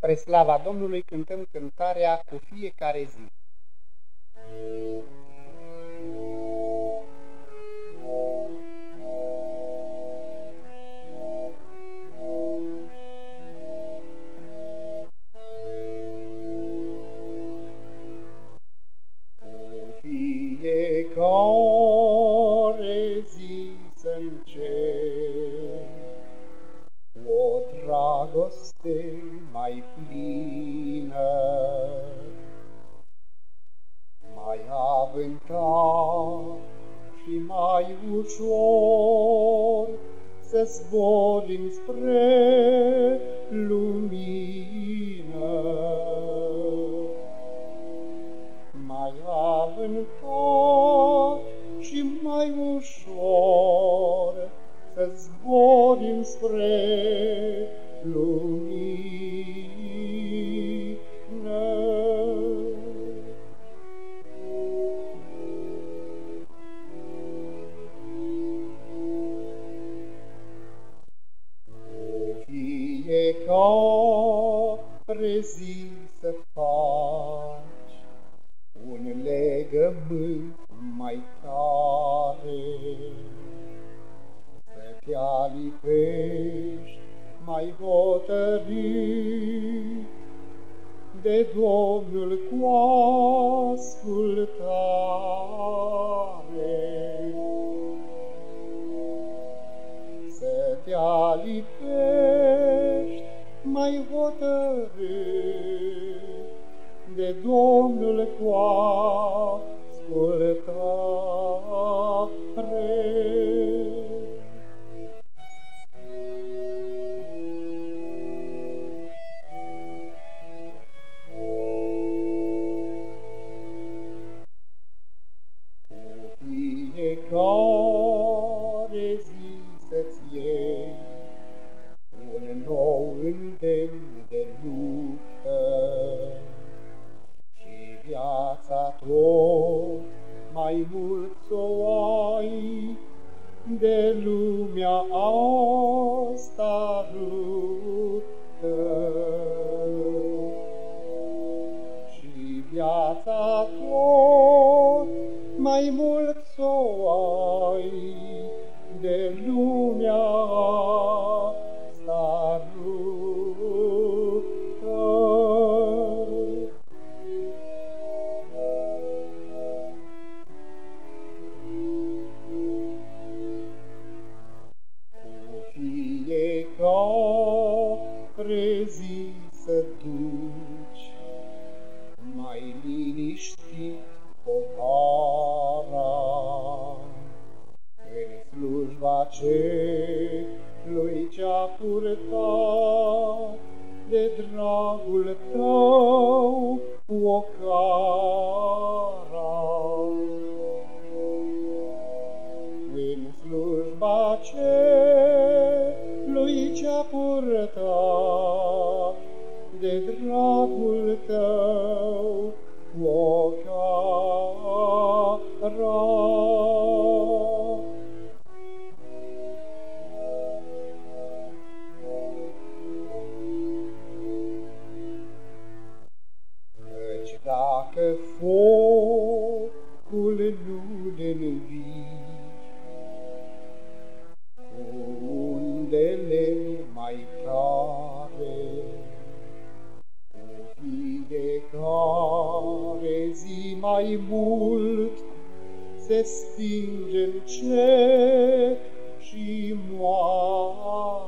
Spre slava Domnului cântăm cântarea cu fiecare zi. fiecare dragoste mai plină, mai avântat și mai ușor să zborim spre lumină. Fiecare zi să faci un legământ mai tare, să te alipești mai hotărât de Domnul cu ascultare. Să te alipești mai hotărât de Domnul cu ascultare. fiecare lumea asta ruptă. Și viața tot mai mult fiecare zi să duci mai liniștit povara în slujba celui ce-a purtat de dragul tău ocara. În slujba celui ce-a purtat focul nu-l învii, cu undele mai tare, cu fiecare zi mai mult, se stinge încet și moare.